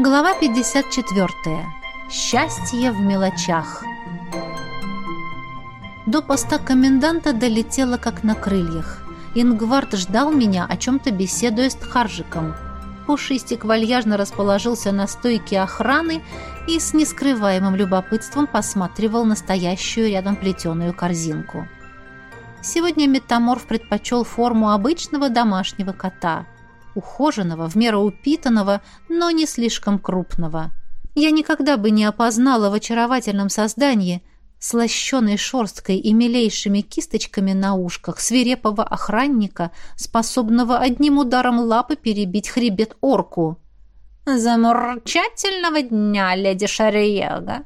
Глава 54. Счастье в мелочах. До поста коменданта долетела как на крыльях. Ингвард ждал меня, о чем-то беседуя с Тхаржиком. Пушистик вальяжно расположился на стойке охраны и с нескрываемым любопытством посматривал настоящую рядом плетеную корзинку. Сегодня метаморф предпочел форму обычного домашнего кота – ухоженного, в меру упитанного, но не слишком крупного. Я никогда бы не опознала в очаровательном создании с лощеной шерсткой и милейшими кисточками на ушках свирепого охранника, способного одним ударом лапы перебить хребет орку. «Замурчательного дня, леди Шариега!»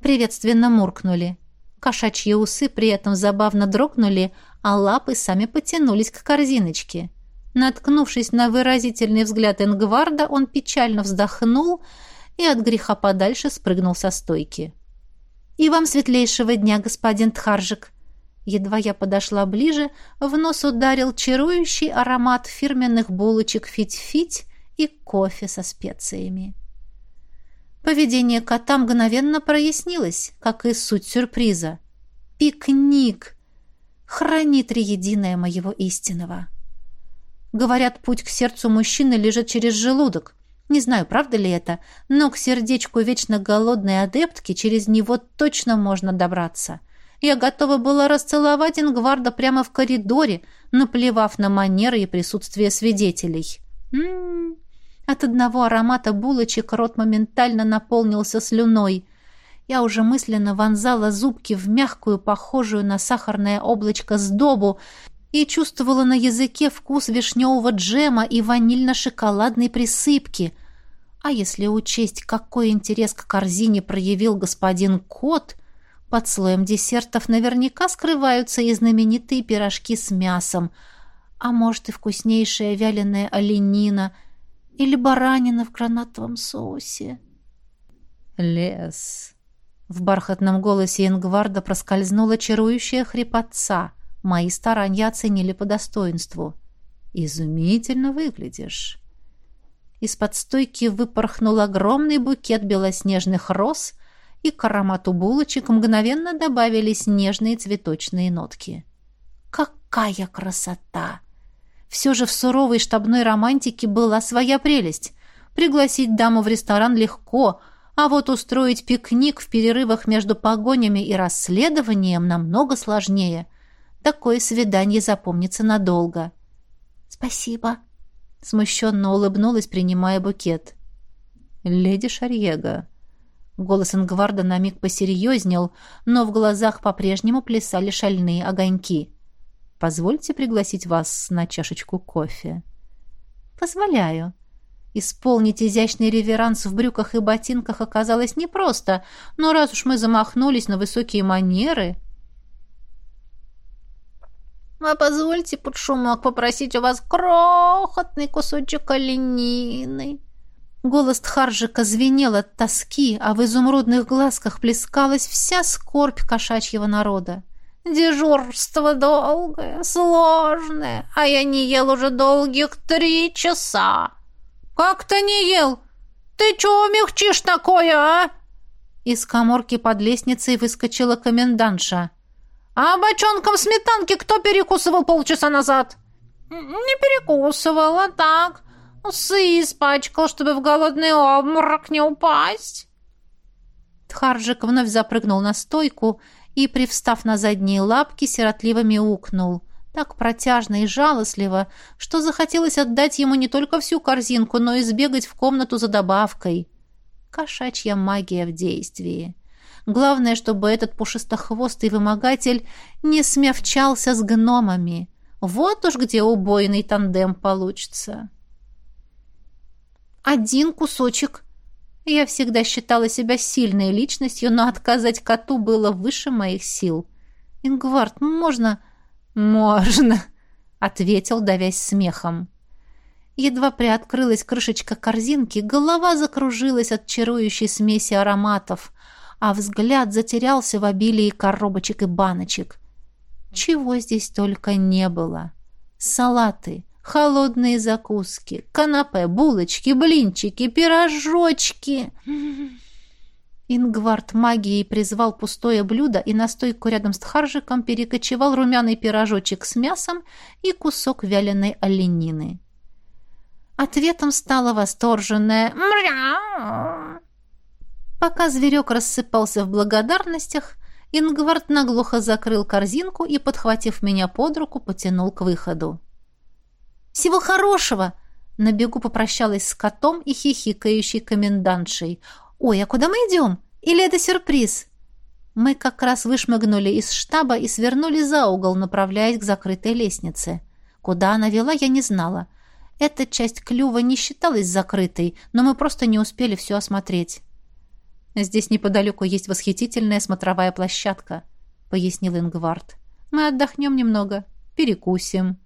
Приветственно муркнули. Кошачьи усы при этом забавно дрогнули, а лапы сами потянулись к корзиночке. Наткнувшись на выразительный взгляд Энгварда, он печально вздохнул и от греха подальше спрыгнул со стойки. «И вам светлейшего дня, господин Тхаржик!» Едва я подошла ближе, в нос ударил чарующий аромат фирменных булочек «Фить-фить» и кофе со специями. Поведение кота мгновенно прояснилось, как и суть сюрприза. «Пикник!» хранит триединое моего истинного. Говорят, путь к сердцу мужчины лежит через желудок. Не знаю, правда ли это, но к сердечку вечно голодной адептки через него точно можно добраться. Я готова была расцеловать Ингварда прямо в коридоре, наплевав на манеры и присутствие свидетелей. М -м -м. От одного аромата булочек рот моментально наполнился слюной. Я уже мысленно вонзала зубки в мягкую, похожую на сахарное облачко сдобу и чувствовала на языке вкус вишневого джема и ванильно-шоколадной присыпки. А если учесть, какой интерес к корзине проявил господин Кот, под слоем десертов наверняка скрываются и знаменитые пирожки с мясом, а может и вкуснейшая вяленая оленина или баранина в гранатовом соусе. «Лес!» В бархатном голосе Ингварда проскользнула чарующая хрипотца — Мои старания оценили по достоинству. «Изумительно выглядишь». Из-под стойки выпорхнул огромный букет белоснежных роз, и к аромату булочек мгновенно добавились нежные цветочные нотки. «Какая красота!» Все же в суровой штабной романтике была своя прелесть. Пригласить даму в ресторан легко, а вот устроить пикник в перерывах между погонями и расследованием намного сложнее – Такое свидание запомнится надолго. «Спасибо», — смущенно улыбнулась, принимая букет. «Леди Шарьега». Голос Ингварда на миг посерьезнел, но в глазах по-прежнему плясали шальные огоньки. «Позвольте пригласить вас на чашечку кофе». «Позволяю». Исполнить изящный реверанс в брюках и ботинках оказалось непросто, но раз уж мы замахнулись на высокие манеры... А позвольте под шумок попросить у вас крохотный кусочек оленины». Голос Тхаржика звенел от тоски, а в изумрудных глазках плескалась вся скорбь кошачьего народа. «Дежурство долгое, сложное, а я не ел уже долгих три часа». «Как ты не ел? Ты чего мягчишь такое, а?» Из коморки под лестницей выскочила комендантша. «А бочонком сметанки кто перекусывал полчаса назад?» «Не перекусывал, а так. Усы испачкал, чтобы в голодный обморок не упасть». Тхаржик вновь запрыгнул на стойку и, привстав на задние лапки, сиротливо мяукнул. Так протяжно и жалостливо, что захотелось отдать ему не только всю корзинку, но и сбегать в комнату за добавкой. Кошачья магия в действии. Главное, чтобы этот пушистохвостый вымогатель не смявчался с гномами. Вот уж где убойный тандем получится. Один кусочек. Я всегда считала себя сильной личностью, но отказать коту было выше моих сил. «Ингвард, можно?» «Можно», — ответил, давясь смехом. Едва приоткрылась крышечка корзинки, голова закружилась от чарующей смеси ароматов — а взгляд затерялся в обилии коробочек и баночек. Чего здесь только не было. Салаты, Холодные закуски, канапе, булочки, блинчики, пирожочки. Ингвард магией призвал пустое блюдо и на стойку рядом с тхаржиком перекочевал румяный пирожочек с мясом и кусок вяленой оленины. Ответом стало восторженное «Мряу!». Пока зверек рассыпался в благодарностях, Ингвард наглухо закрыл корзинку и, подхватив меня под руку, потянул к выходу. «Всего хорошего!» На бегу попрощалась с котом и хихикающей комендантшей. «Ой, а куда мы идем? Или это сюрприз?» Мы как раз вышмыгнули из штаба и свернули за угол, направляясь к закрытой лестнице. Куда она вела, я не знала. Эта часть клюва не считалась закрытой, но мы просто не успели все осмотреть. «Здесь неподалеку есть восхитительная смотровая площадка», — пояснил Ингвард. «Мы отдохнем немного, перекусим».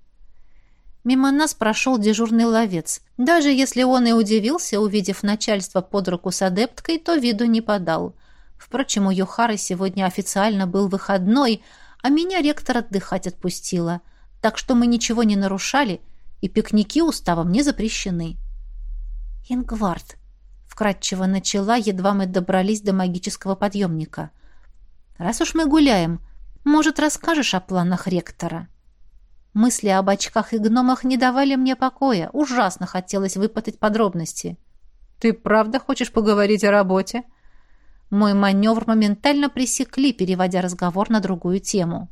Мимо нас прошел дежурный ловец. Даже если он и удивился, увидев начальство под руку с адепткой, то виду не подал. Впрочем, у Юхары сегодня официально был выходной, а меня ректор отдыхать отпустила. Так что мы ничего не нарушали, и пикники уставом не запрещены. «Ингвард», — вкратчиво начала, едва мы добрались до магического подъемника. «Раз уж мы гуляем, может, расскажешь о планах ректора?» Мысли об очках и гномах не давали мне покоя. Ужасно хотелось выпытать подробности. «Ты правда хочешь поговорить о работе?» Мой маневр моментально пресекли, переводя разговор на другую тему.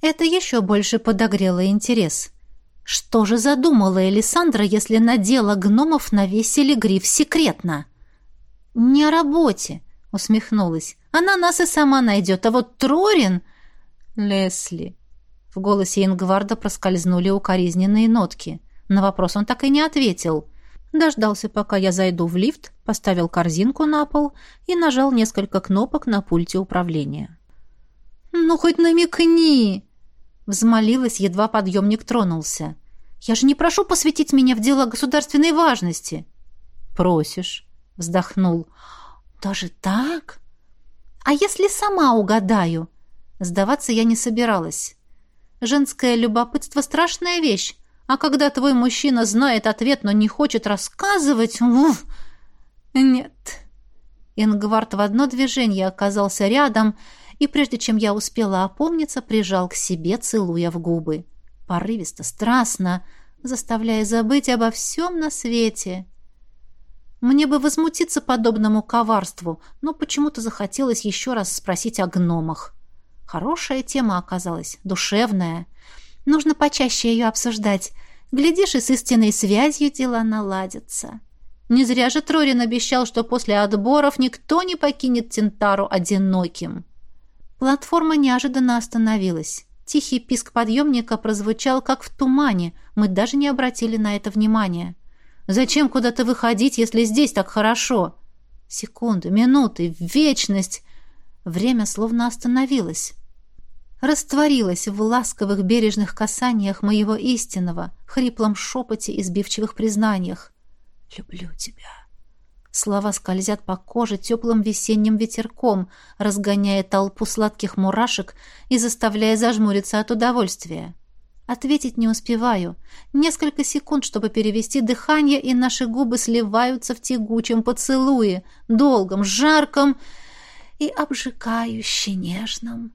Это еще больше подогрело интерес. Что же задумала Элисандра, если надела гномов навесили гриф секретно? «Не о работе», — усмехнулась. «Она нас и сама найдет, а вот Трорин...» «Лесли», в голосе Ингварда проскользнули укоризненные нотки. На вопрос он так и не ответил. Дождался, пока я зайду в лифт, поставил корзинку на пол и нажал несколько кнопок на пульте управления. «Ну, хоть намекни!» Взмолилась, едва подъемник тронулся. «Я же не прошу посвятить меня в дела государственной важности!» «Просишь», — вздохнул. «Даже так? А если сама угадаю?» Сдаваться я не собиралась. Женское любопытство — страшная вещь. А когда твой мужчина знает ответ, но не хочет рассказывать... Уф! Нет. Ингвард в одно движение оказался рядом, и прежде чем я успела опомниться, прижал к себе, целуя в губы. Порывисто, страстно, заставляя забыть обо всем на свете. Мне бы возмутиться подобному коварству, но почему-то захотелось еще раз спросить о гномах. Хорошая тема оказалась, душевная. Нужно почаще ее обсуждать. Глядишь, и с истинной связью дела наладятся. Не зря же Трорин обещал, что после отборов никто не покинет Тентару одиноким. Платформа неожиданно остановилась. Тихий писк подъемника прозвучал, как в тумане. Мы даже не обратили на это внимания. «Зачем куда-то выходить, если здесь так хорошо?» Секунды, минуты, вечность. Время словно остановилось растворилась в ласковых бережных касаниях моего истинного, хриплом шепоте и сбивчивых признаниях. «Люблю тебя». Слова скользят по коже теплым весенним ветерком, разгоняя толпу сладких мурашек и заставляя зажмуриться от удовольствия. Ответить не успеваю. Несколько секунд, чтобы перевести дыхание, и наши губы сливаются в тягучем поцелуе, долгом, жарком и обжигающе нежном.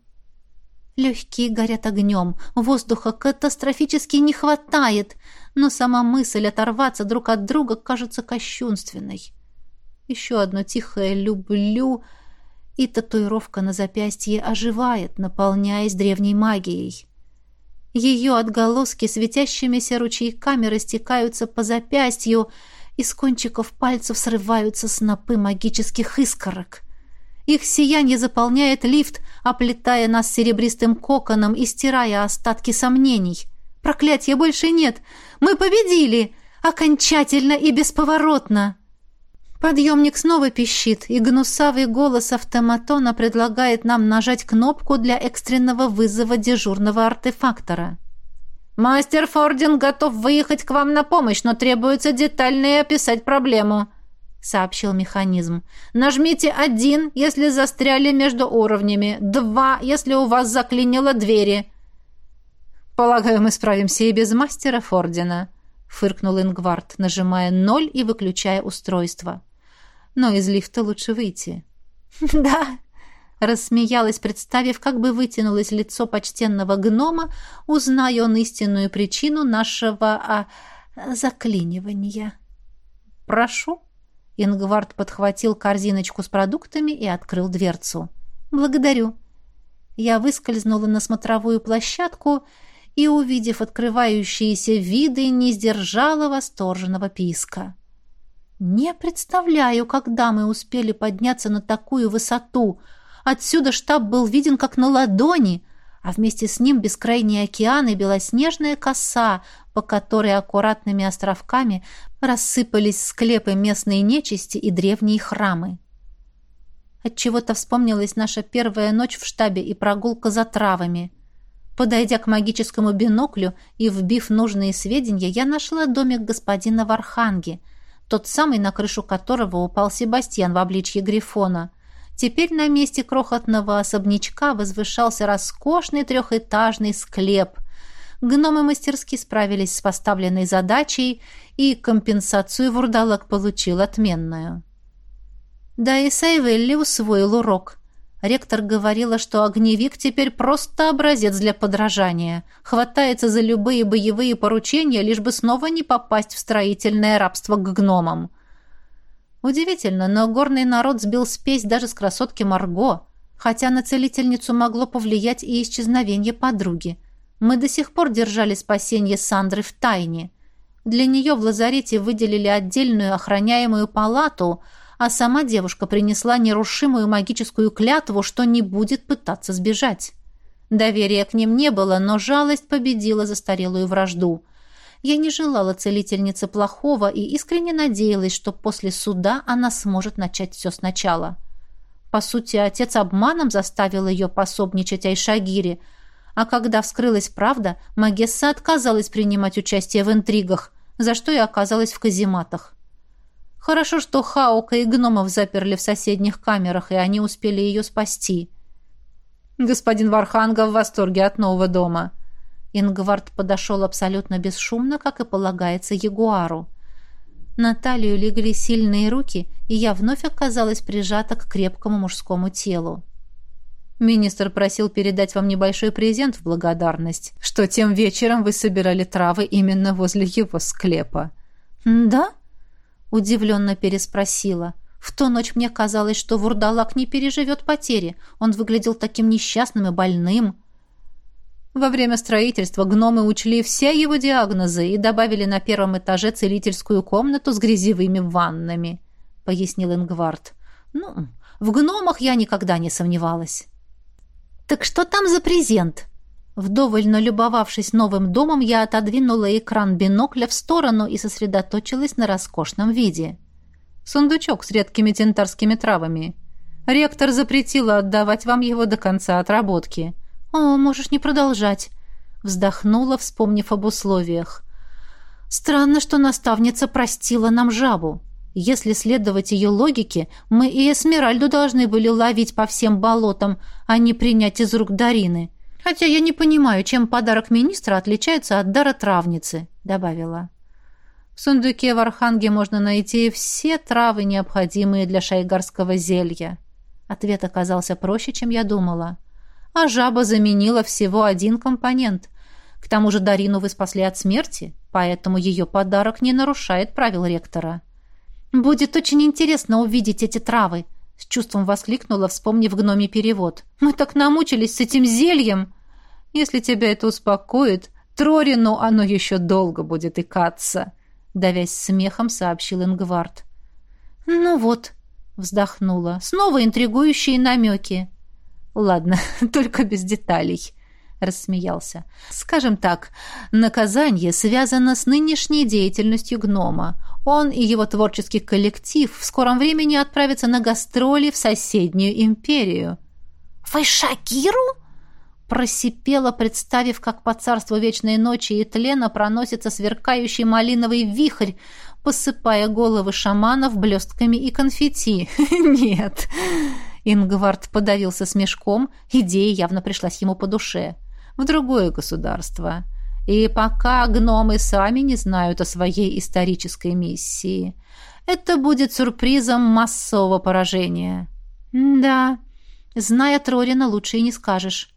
Легкие горят огнем, воздуха катастрофически не хватает, но сама мысль оторваться друг от друга кажется кощунственной. Еще одно тихое «люблю», и татуировка на запястье оживает, наполняясь древней магией. Ее отголоски светящимися ручейками растекаются по запястью, из кончиков пальцев срываются снопы магических искорок. Их сияние заполняет лифт, оплетая нас серебристым коконом и стирая остатки сомнений. Проклятия больше нет. Мы победили! Окончательно и бесповоротно!» Подъемник снова пищит, и гнусавый голос автоматона предлагает нам нажать кнопку для экстренного вызова дежурного артефактора. «Мастер Фордин готов выехать к вам на помощь, но требуется детально описать проблему», сообщил механизм. «Нажмите один, если застряли между уровнями, два, если у вас заклинило двери». «Полагаю, мы справимся и без мастера Фордина», — фыркнул Ингвард, нажимая ноль и выключая устройство. «Но из лифта лучше выйти». «Да», — рассмеялась, представив, как бы вытянулось лицо почтенного гнома, узная он истинную причину нашего а, заклинивания. «Прошу». Ингвард подхватил корзиночку с продуктами и открыл дверцу. «Благодарю». Я выскользнула на смотровую площадку и, увидев открывающиеся виды, не сдержала восторженного писка. «Не представляю, когда мы успели подняться на такую высоту. Отсюда штаб был виден как на ладони, а вместе с ним бескрайний океан и белоснежная коса, по которой аккуратными островками рассыпались склепы местной нечисти и древние храмы. Отчего-то вспомнилась наша первая ночь в штабе и прогулка за травами. Подойдя к магическому биноклю и вбив нужные сведения, я нашла домик господина Варханги, тот самый, на крышу которого упал Себастьян в обличье Грифона. Теперь на месте крохотного особнячка возвышался роскошный трехэтажный склеп, Гномы мастерски справились с поставленной задачей, и компенсацию вурдалак получил отменную. Да и Сайвелли усвоил урок. Ректор говорила, что огневик теперь просто образец для подражания. Хватается за любые боевые поручения, лишь бы снова не попасть в строительное рабство к гномам. Удивительно, но горный народ сбил спесь даже с красотки Марго, хотя на целительницу могло повлиять и исчезновение подруги. Мы до сих пор держали спасение Сандры в тайне. Для нее в лазарете выделили отдельную охраняемую палату, а сама девушка принесла нерушимую магическую клятву, что не будет пытаться сбежать. Доверия к ним не было, но жалость победила застарелую вражду. Я не желала целительнице плохого и искренне надеялась, что после суда она сможет начать все сначала. По сути, отец обманом заставил ее пособничать Айшагире – а когда вскрылась правда, Магесса отказалась принимать участие в интригах, за что и оказалась в казематах. Хорошо, что Хаука и гномов заперли в соседних камерах, и они успели ее спасти. Господин Варханга в восторге от нового дома. Ингвард подошел абсолютно бесшумно, как и полагается ягуару. На талию легли сильные руки, и я вновь оказалась прижата к крепкому мужскому телу. Министр просил передать вам небольшой презент в благодарность, что тем вечером вы собирали травы именно возле его склепа». «Да?» — удивленно переспросила. «В ту ночь мне казалось, что вурдалак не переживет потери. Он выглядел таким несчастным и больным». Во время строительства гномы учли все его диагнозы и добавили на первом этаже целительскую комнату с грязевыми ваннами, — пояснил Ингвард. «Ну, в гномах я никогда не сомневалась». «Так что там за презент?» Вдоволь налюбовавшись новым домом, я отодвинула экран бинокля в сторону и сосредоточилась на роскошном виде. «Сундучок с редкими тентарскими травами. Ректор запретила отдавать вам его до конца отработки». «О, можешь не продолжать», — вздохнула, вспомнив об условиях. «Странно, что наставница простила нам жабу. Если следовать ее логике, мы и Эсмеральду должны были ловить по всем болотам, а не принять из рук Дарины. Хотя я не понимаю, чем подарок министра отличается от дара травницы», — добавила. В сундуке в Арханге можно найти все травы, необходимые для шайгарского зелья. Ответ оказался проще, чем я думала. А жаба заменила всего один компонент. К тому же Дарину вы спасли от смерти, поэтому ее подарок не нарушает правил ректора. «Будет очень интересно увидеть эти травы», — с чувством воскликнула, вспомнив гномий перевод. «Мы так намучились с этим зельем!» «Если тебя это успокоит, Трорину оно еще долго будет икаться», — давясь смехом, сообщил Ингвард. «Ну вот», — вздохнула, — «снова интригующие намеки». «Ладно, только без деталей», — рассмеялся. «Скажем так, наказание связано с нынешней деятельностью гнома. Он и его творческий коллектив в скором времени отправятся на гастроли в соседнюю империю». «Файшакиру?» Просипела, представив, как по царству вечной ночи и тлена проносится сверкающий малиновый вихрь, посыпая головы шаманов блестками и конфетти. «Нет!» Ингвард подавился смешком, идея явно пришлась ему по душе. «В другое государство. И пока гномы сами не знают о своей исторической миссии, это будет сюрпризом массового поражения. Да, зная Трорина, лучше и не скажешь.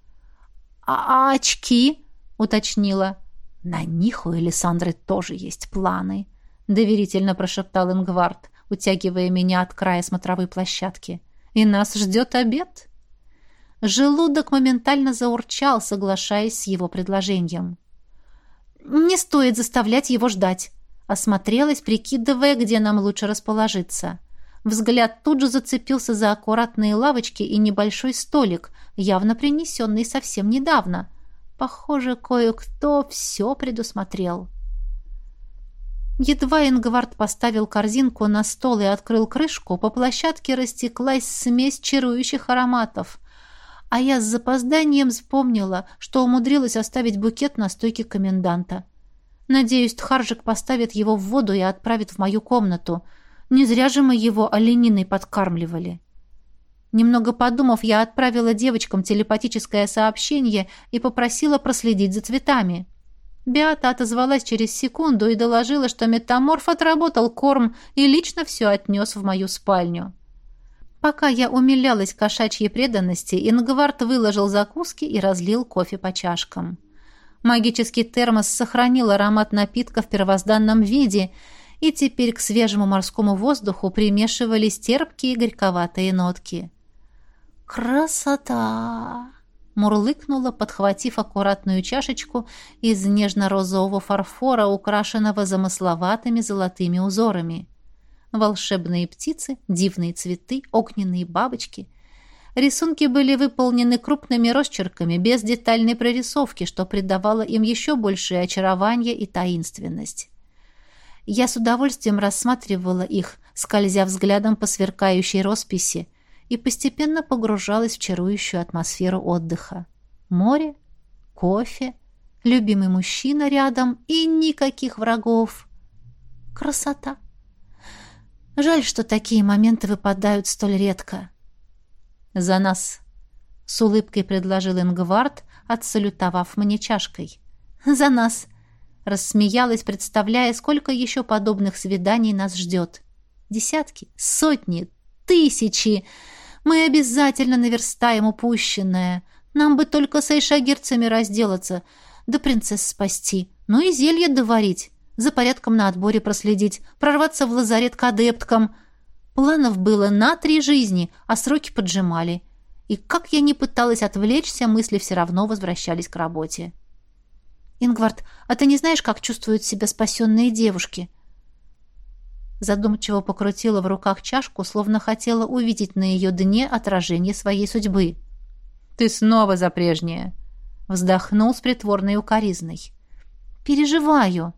А, очки? уточнила. На них у Элисандры тоже есть планы, доверительно прошептал Ингвард, утягивая меня от края смотровой площадки. И нас ждет обед. Желудок моментально заурчал, соглашаясь с его предложением. «Не стоит заставлять его ждать», — осмотрелась, прикидывая, где нам лучше расположиться. Взгляд тут же зацепился за аккуратные лавочки и небольшой столик, явно принесенный совсем недавно. Похоже, кое-кто все предусмотрел. Едва Ингвард поставил корзинку на стол и открыл крышку, по площадке растеклась смесь чарующих ароматов а я с запозданием вспомнила, что умудрилась оставить букет на стойке коменданта. Надеюсь, Тхаржик поставит его в воду и отправит в мою комнату. Не зря же мы его олениной подкармливали. Немного подумав, я отправила девочкам телепатическое сообщение и попросила проследить за цветами. Беата отозвалась через секунду и доложила, что метаморф отработал корм и лично все отнес в мою спальню. Пока я умилялась кошачьей преданности, Ингвард выложил закуски и разлил кофе по чашкам. Магический термос сохранил аромат напитка в первозданном виде, и теперь к свежему морскому воздуху примешивались терпкие горьковатые нотки. «Красота!» — мурлыкнула, подхватив аккуратную чашечку из нежно-розового фарфора, украшенного замысловатыми золотыми узорами волшебные птицы, дивные цветы, огненные бабочки. Рисунки были выполнены крупными росчерками, без детальной прорисовки, что придавало им еще большее очарование и таинственность. Я с удовольствием рассматривала их, скользя взглядом по сверкающей росписи, и постепенно погружалась в чарующую атмосферу отдыха. Море, кофе, любимый мужчина рядом и никаких врагов. Красота! Жаль, что такие моменты выпадают столь редко. «За нас!» — с улыбкой предложил Ингвард, отсалютовав мне чашкой. «За нас!» — рассмеялась, представляя, сколько еще подобных свиданий нас ждет. «Десятки, сотни, тысячи! Мы обязательно наверстаем упущенное. Нам бы только с эйшагирцами разделаться, да принцесс спасти, ну и зелье доварить за порядком на отборе проследить, прорваться в лазарет к адепткам. Планов было на три жизни, а сроки поджимали. И как я ни пыталась отвлечься, мысли все равно возвращались к работе. «Ингвард, а ты не знаешь, как чувствуют себя спасенные девушки?» Задумчиво покрутила в руках чашку, словно хотела увидеть на ее дне отражение своей судьбы. «Ты снова за прежнее!» Вздохнул с притворной укоризной. «Переживаю!»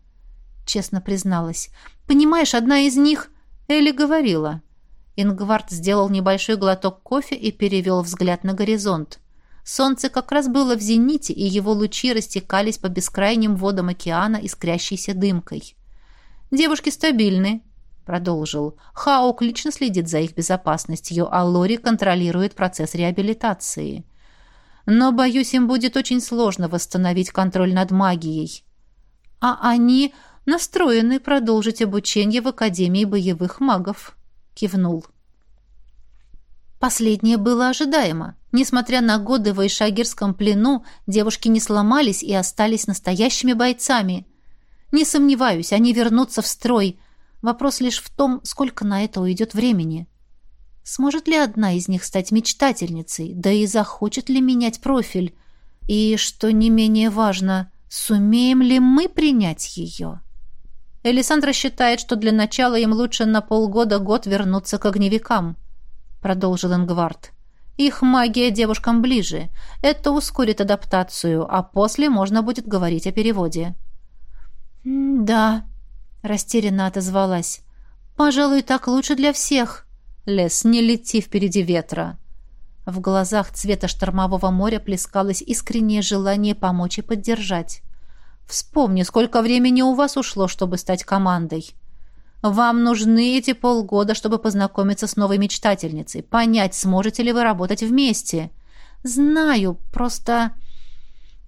честно призналась. «Понимаешь, одна из них...» Элли говорила. Ингвард сделал небольшой глоток кофе и перевел взгляд на горизонт. Солнце как раз было в зените, и его лучи растекались по бескрайним водам океана, искрящейся дымкой. «Девушки стабильны», — продолжил. «Хаук лично следит за их безопасностью, а Лори контролирует процесс реабилитации. Но, боюсь, им будет очень сложно восстановить контроль над магией. А они настроены продолжить обучение в Академии боевых магов», — кивнул. Последнее было ожидаемо. Несмотря на годы в Ишагирском плену, девушки не сломались и остались настоящими бойцами. Не сомневаюсь, они вернутся в строй. Вопрос лишь в том, сколько на это уйдет времени. Сможет ли одна из них стать мечтательницей, да и захочет ли менять профиль? И, что не менее важно, сумеем ли мы принять ее?» Элисандра считает, что для начала им лучше на полгода-год вернуться к огневикам», — продолжил Ингвард. «Их магия девушкам ближе. Это ускорит адаптацию, а после можно будет говорить о переводе». «Да», — растерянно отозвалась. «Пожалуй, так лучше для всех». «Лес, не лети впереди ветра». В глазах цвета штормового моря плескалось искреннее желание помочь и поддержать. Вспомни, сколько времени у вас ушло, чтобы стать командой. Вам нужны эти полгода, чтобы познакомиться с новой мечтательницей, понять, сможете ли вы работать вместе. Знаю, просто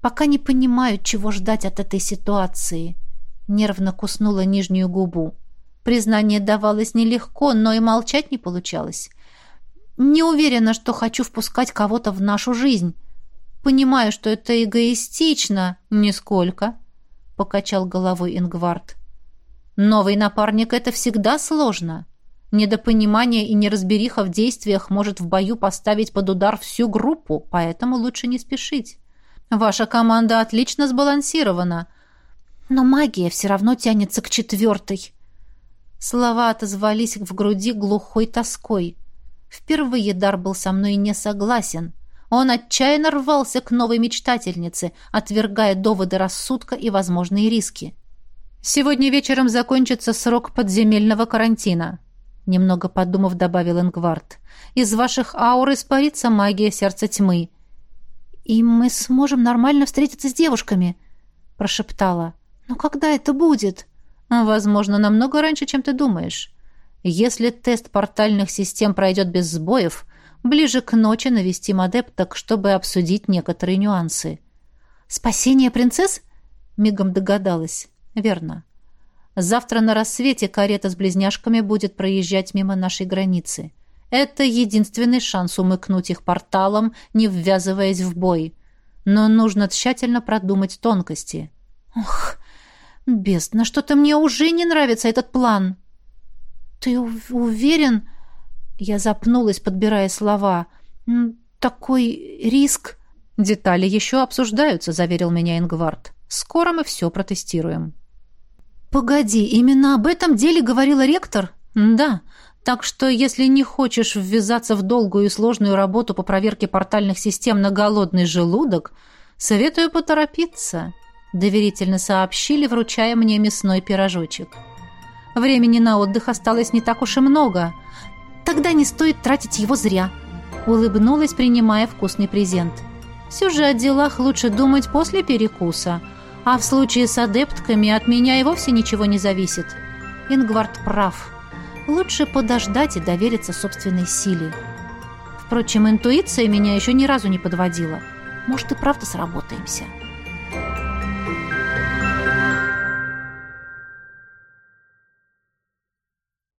Пока не понимаю, чего ждать от этой ситуации. Нервно куснула нижнюю губу. Признание давалось нелегко, но и молчать не получалось. Не уверена, что хочу впускать кого-то в нашу жизнь. Понимаю, что это эгоистично. Нисколько, — покачал головой Ингвард. Новый напарник — это всегда сложно. Недопонимание и неразбериха в действиях может в бою поставить под удар всю группу, поэтому лучше не спешить. Ваша команда отлично сбалансирована, но магия все равно тянется к четвертой. Слова отозвались в груди глухой тоской. Впервые Дар был со мной не согласен. Он отчаянно рвался к новой мечтательнице, отвергая доводы рассудка и возможные риски. «Сегодня вечером закончится срок подземельного карантина», немного подумав, добавил Ингвард. «Из ваших аур испарится магия сердца тьмы». «И мы сможем нормально встретиться с девушками», — прошептала. «Но когда это будет?» «Возможно, намного раньше, чем ты думаешь. Если тест портальных систем пройдет без сбоев, ближе к ночи навестим адепток, чтобы обсудить некоторые нюансы». «Спасение принцесс?» — мигом догадалась. Верно. Завтра на рассвете карета с близняшками будет проезжать мимо нашей границы. Это единственный шанс умыкнуть их порталом, не ввязываясь в бой. Но нужно тщательно продумать тонкости. Ох, бездна, что-то мне уже не нравится этот план. Ты уверен? Я запнулась, подбирая слова. Такой риск... Детали еще обсуждаются, заверил меня Ингвард. Скоро мы все протестируем. «Погоди, именно об этом деле говорила ректор?» «Да. Так что, если не хочешь ввязаться в долгую и сложную работу по проверке портальных систем на голодный желудок, советую поторопиться», — доверительно сообщили, вручая мне мясной пирожочек. «Времени на отдых осталось не так уж и много. Тогда не стоит тратить его зря», — улыбнулась, принимая вкусный презент. «Все же о делах лучше думать после перекуса». А в случае с адептками от меня и вовсе ничего не зависит. Ингвард прав. Лучше подождать и довериться собственной силе. Впрочем, интуиция меня еще ни разу не подводила. Может, и правда сработаемся.